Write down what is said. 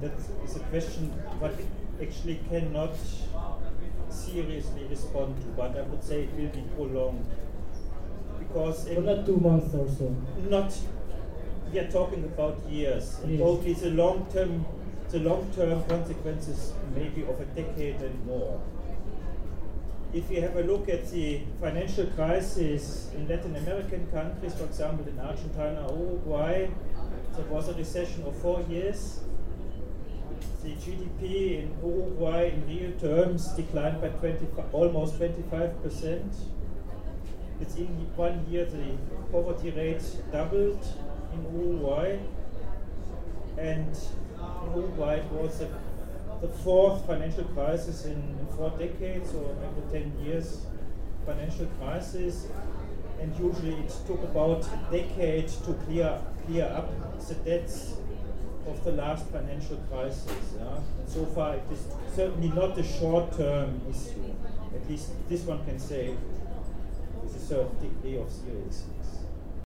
that is a question what actually cannot seriously respond to, but I would say it will be prolonged. Because For not two months or so. not we are talking about years. And Yes. Probably the long term the long term consequences maybe of a decade and more. If you have a look at the financial crisis in Latin American countries, for example in Argentina Uruguay, there was a recession of four years. The GDP in Uruguay in real terms declined by 20, almost 25 percent. Within one year, the poverty rate doubled in Uruguay, and in Uruguay it was the, fourth financial crisis in, in four decades or maybe 10 years financial crisis. And usually it took about a decade to clear, clear up the debts of the last financial crisis. Yeah? And so far, it is certainly not a short term issue. At least this one can say with a certain degree of seriousness.